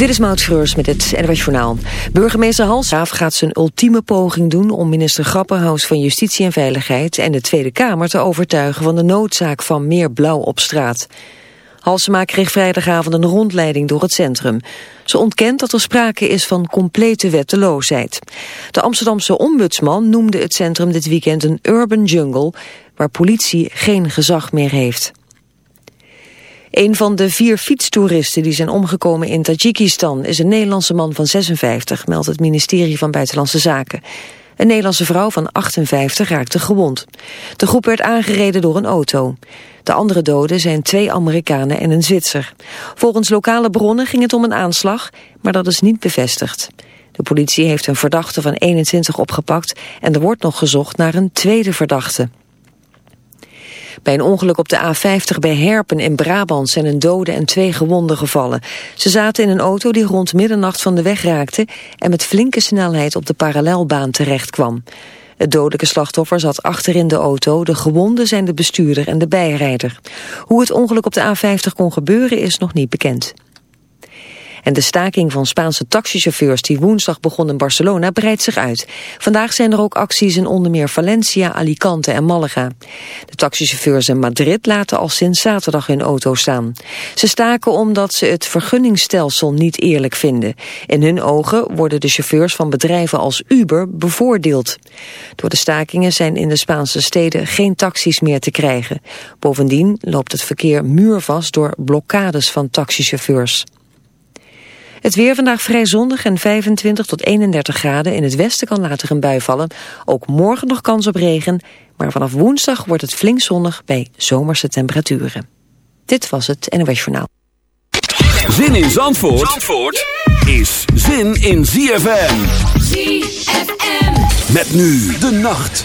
Dit is Maud met het NWS Journaal. Burgemeester Halshaaf gaat zijn ultieme poging doen... om minister Grapperhaus van Justitie en Veiligheid... en de Tweede Kamer te overtuigen van de noodzaak van meer blauw op straat. Halsema kreeg vrijdagavond een rondleiding door het centrum. Ze ontkent dat er sprake is van complete wetteloosheid. De Amsterdamse ombudsman noemde het centrum dit weekend een urban jungle... waar politie geen gezag meer heeft. Een van de vier fietstoeristen die zijn omgekomen in Tajikistan is een Nederlandse man van 56, meldt het ministerie van Buitenlandse Zaken. Een Nederlandse vrouw van 58 raakte gewond. De groep werd aangereden door een auto. De andere doden zijn twee Amerikanen en een Zwitser. Volgens lokale bronnen ging het om een aanslag, maar dat is niet bevestigd. De politie heeft een verdachte van 21 opgepakt en er wordt nog gezocht naar een tweede verdachte. Bij een ongeluk op de A50 bij Herpen in Brabant zijn een dode en twee gewonden gevallen. Ze zaten in een auto die rond middernacht van de weg raakte en met flinke snelheid op de parallelbaan terecht kwam. Het dodelijke slachtoffer zat achterin de auto, de gewonden zijn de bestuurder en de bijrijder. Hoe het ongeluk op de A50 kon gebeuren is nog niet bekend. En de staking van Spaanse taxichauffeurs die woensdag begon in Barcelona breidt zich uit. Vandaag zijn er ook acties in onder meer Valencia, Alicante en Malaga. De taxichauffeurs in Madrid laten al sinds zaterdag hun auto staan. Ze staken omdat ze het vergunningsstelsel niet eerlijk vinden. In hun ogen worden de chauffeurs van bedrijven als Uber bevoordeeld. Door de stakingen zijn in de Spaanse steden geen taxis meer te krijgen. Bovendien loopt het verkeer muurvast door blokkades van taxichauffeurs. Het weer vandaag vrij zonnig en 25 tot 31 graden. In het westen kan later een bui vallen. Ook morgen nog kans op regen. Maar vanaf woensdag wordt het flink zonnig bij zomerse temperaturen. Dit was het NOS Journaal. Zin in Zandvoort, Zandvoort is zin in ZFM. ZFM. Met nu de nacht.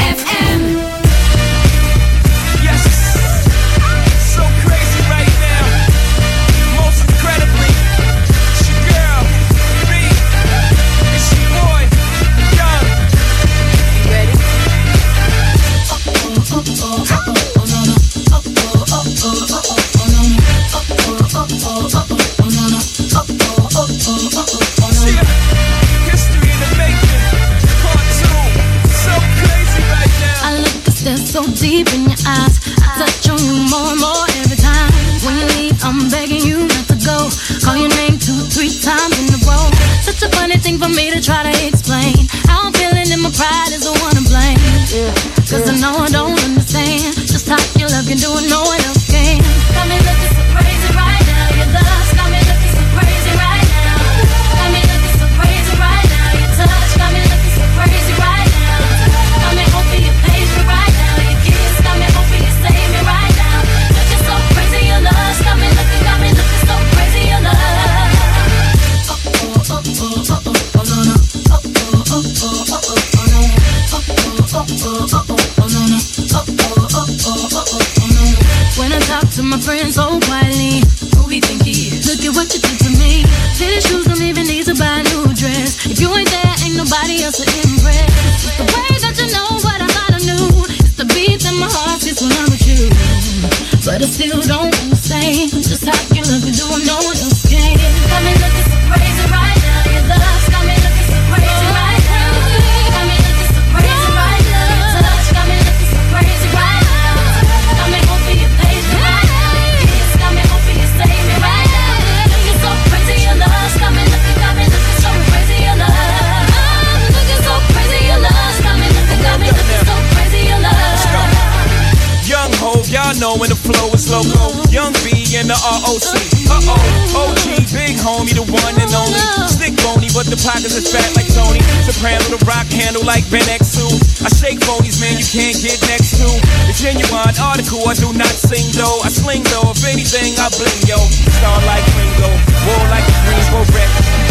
loco, young B in the ROC. Uh oh, OG, big homie, the one and only. Stick bony, but the pockets are fat like Tony. Soprano, the rock handle like Ben X2. I shake bonies, man, you can't get next to. The genuine article, I do not sing though. I sling though, if anything, I bling yo. Star like Ringo, war like a Greensboro wreck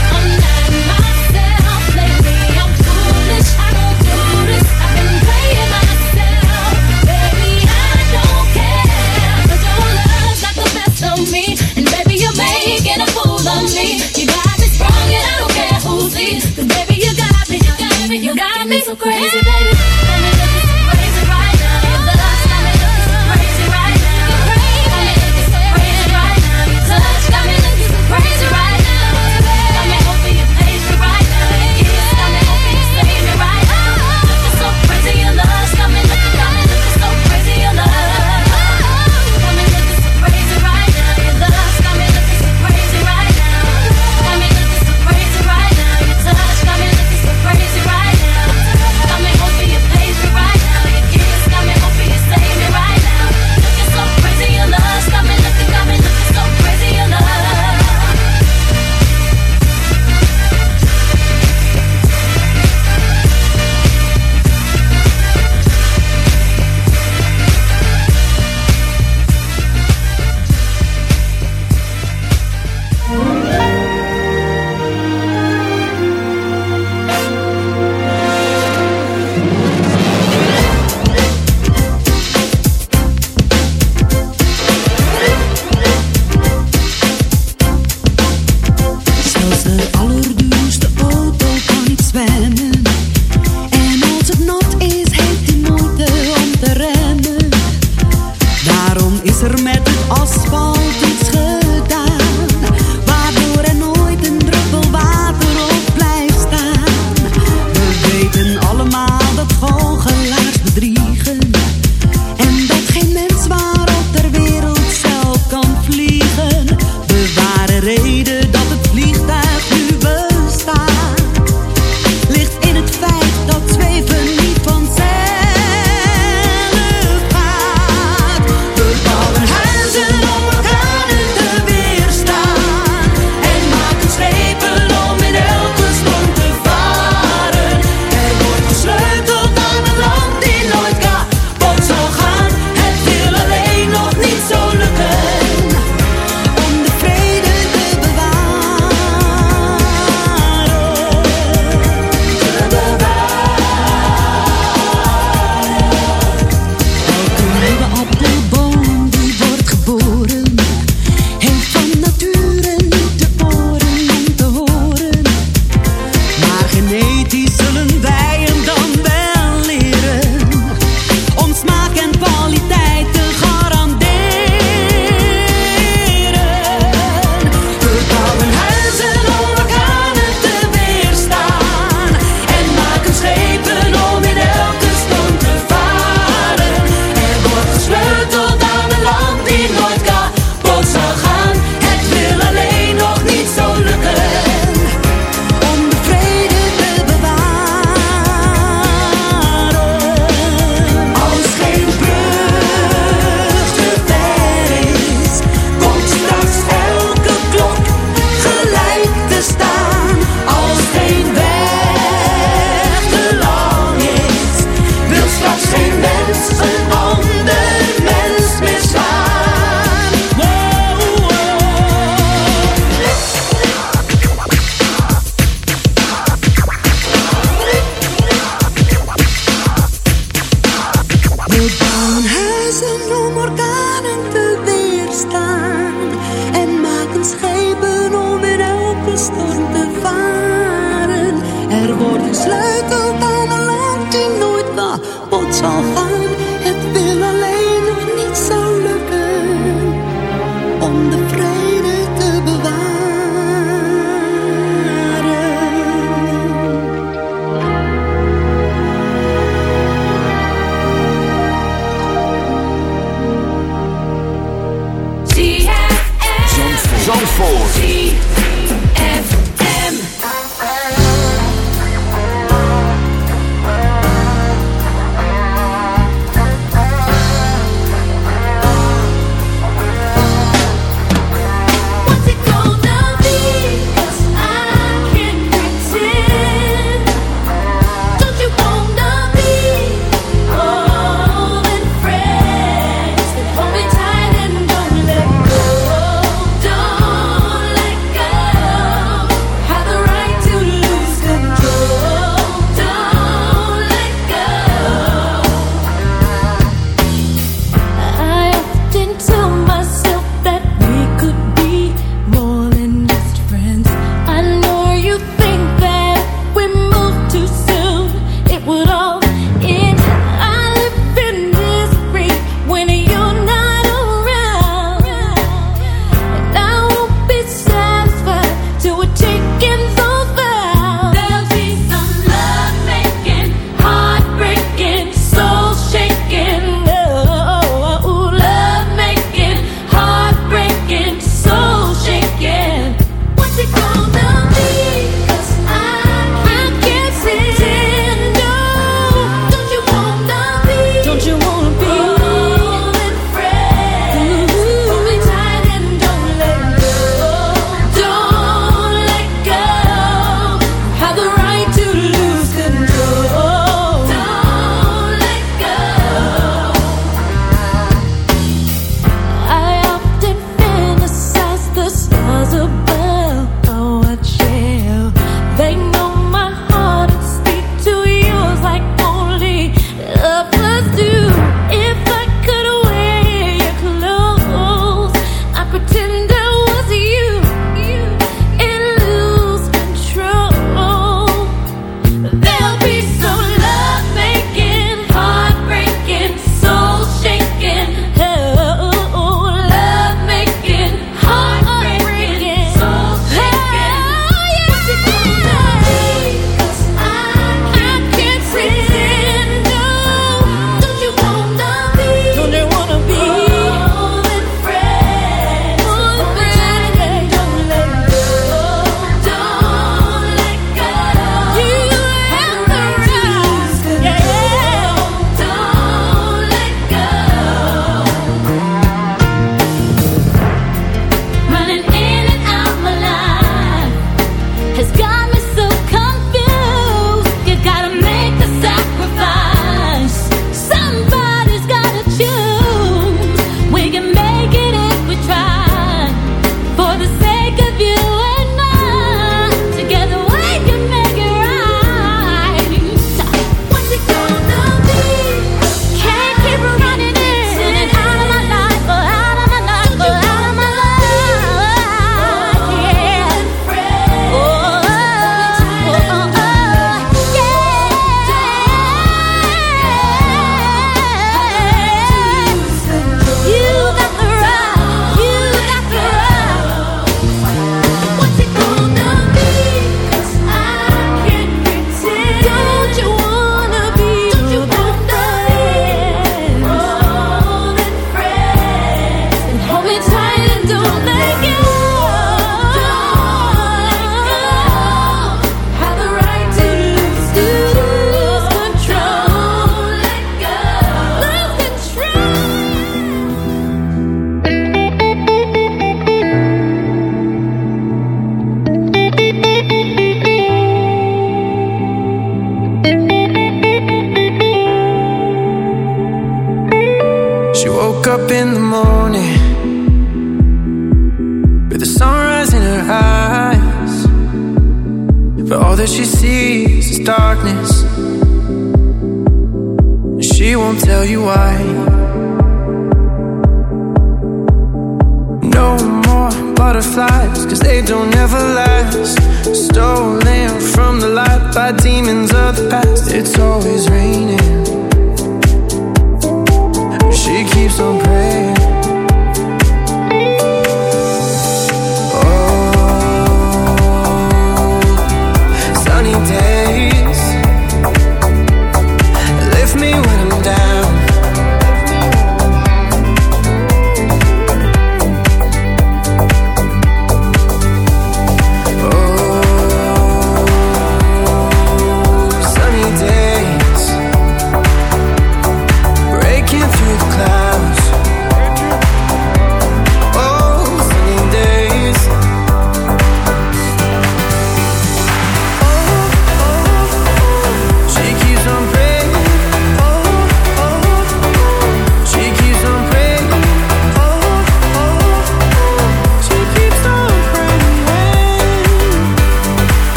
making a fool of me. You got me and I don't care baby, you got me, you got me, you got me so crazy, baby.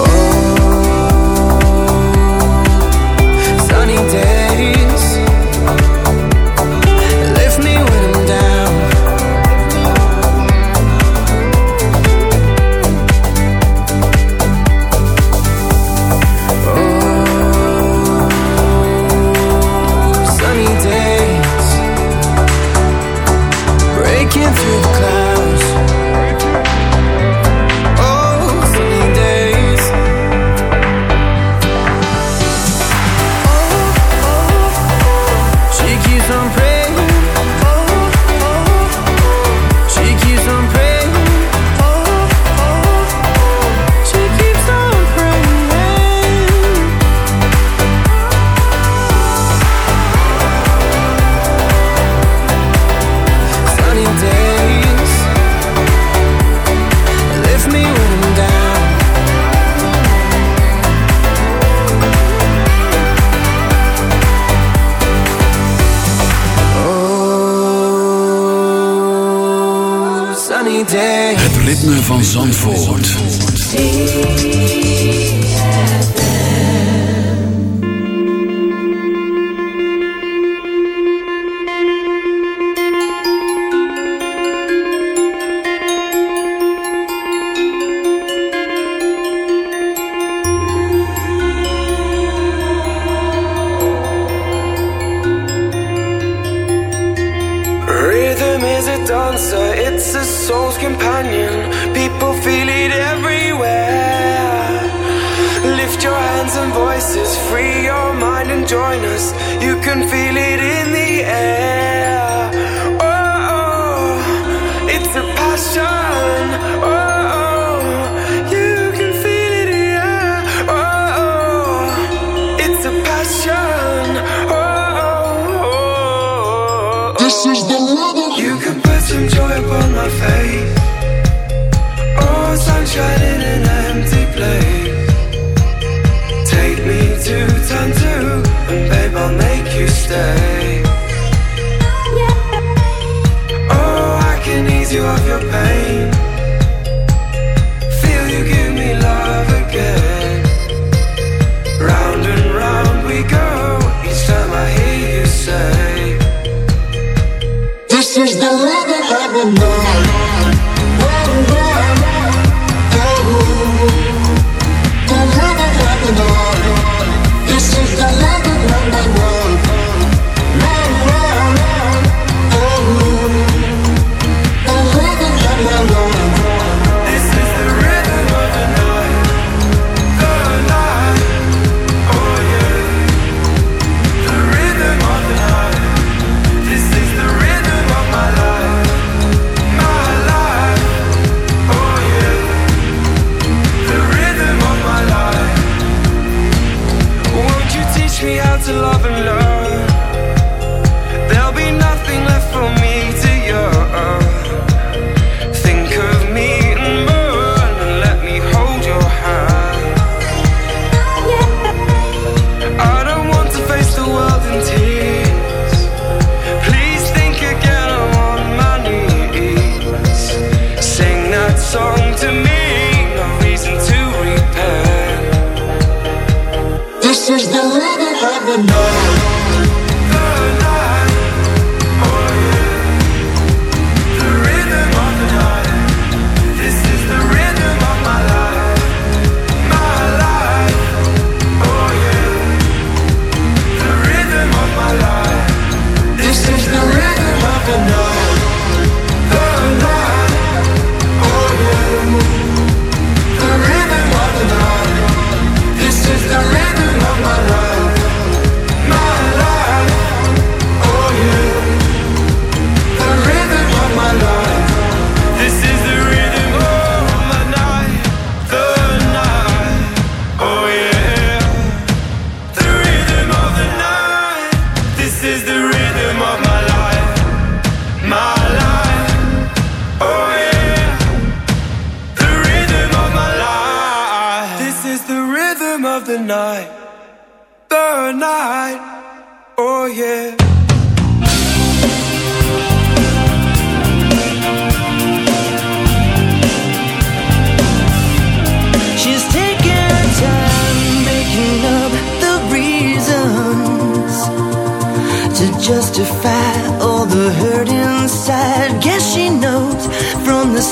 Oh.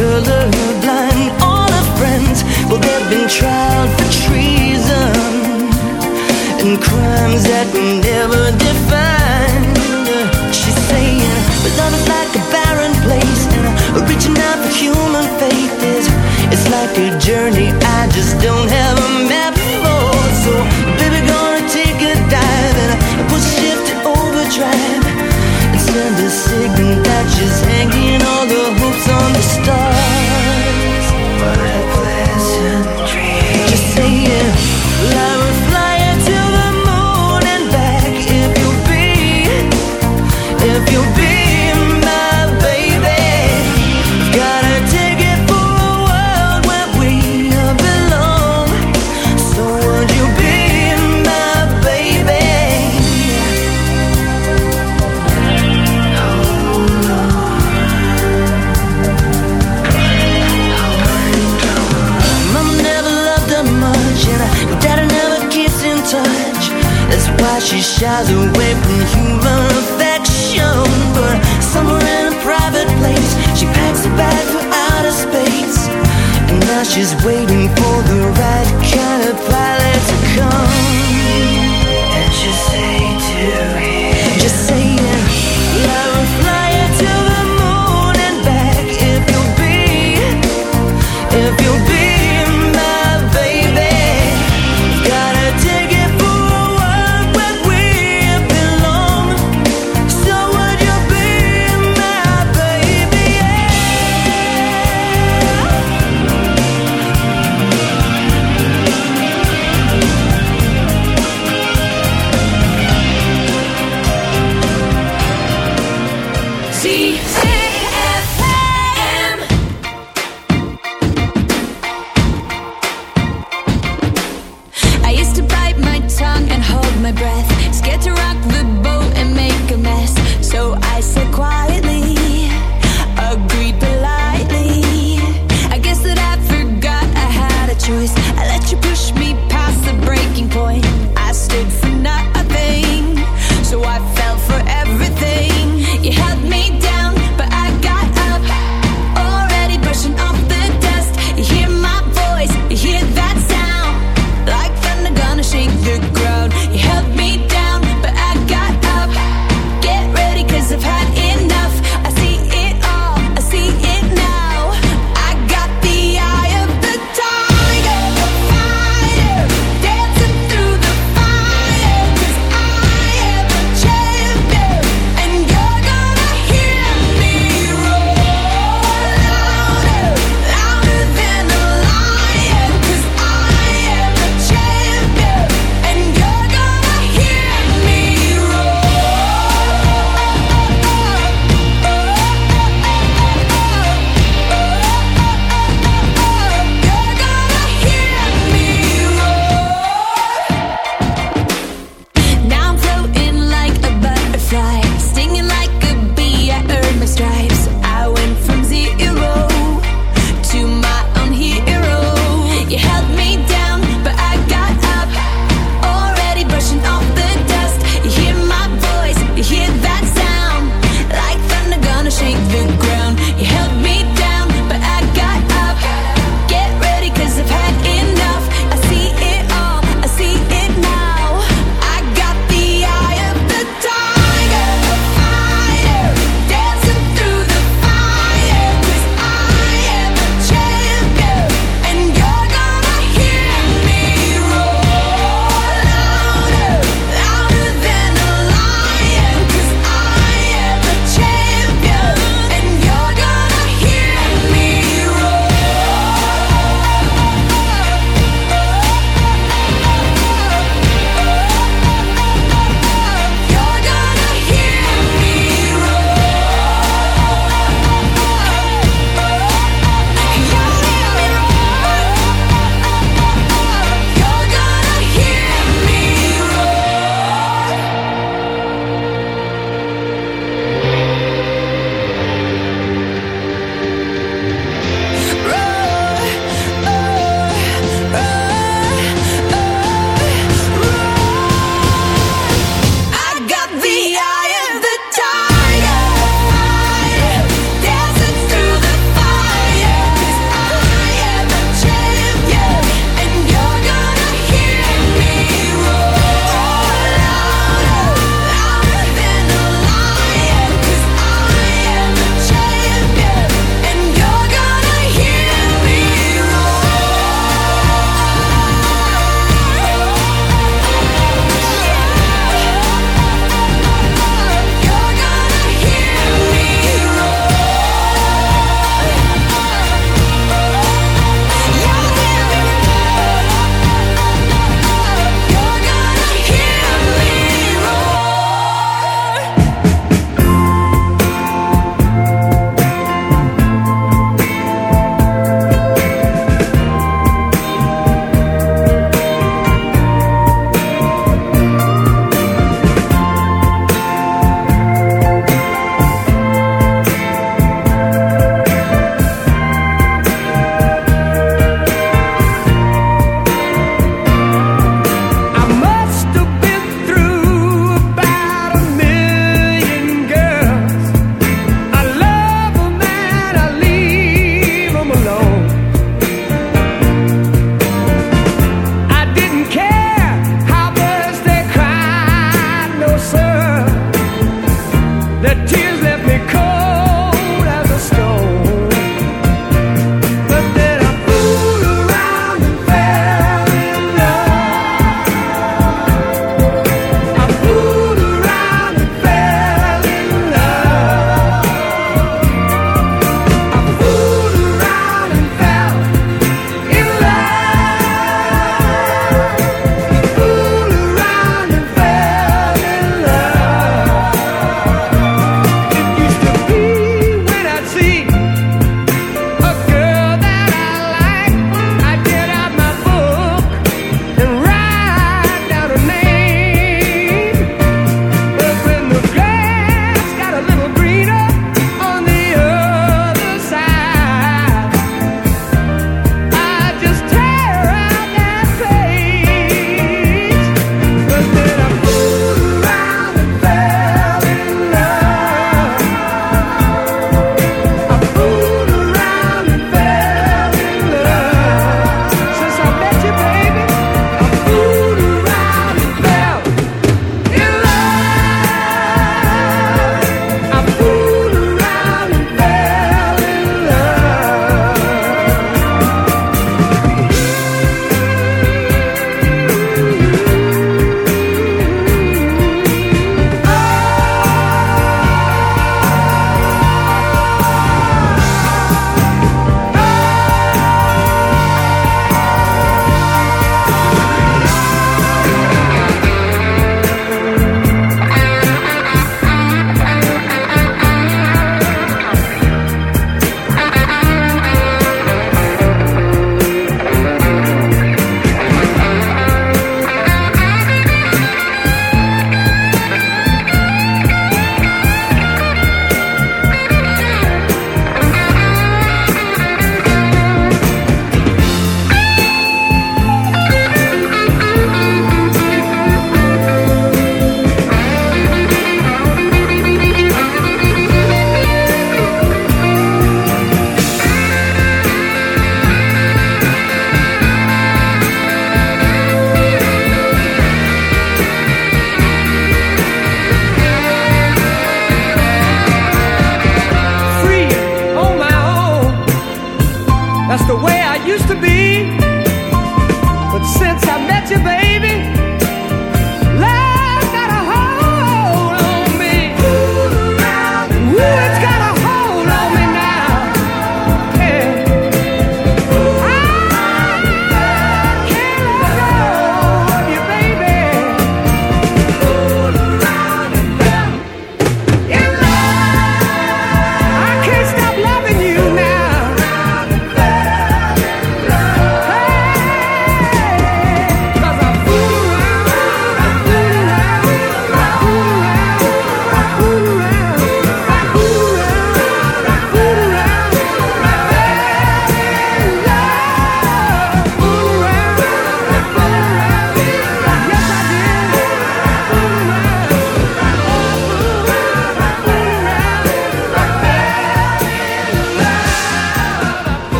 Colorblind. All her friends, well, they've been tried for treason and crimes that we never defined. She's saying, but love is like a barren place, and I'm reaching out for human faith is it's like a journey I just don't have a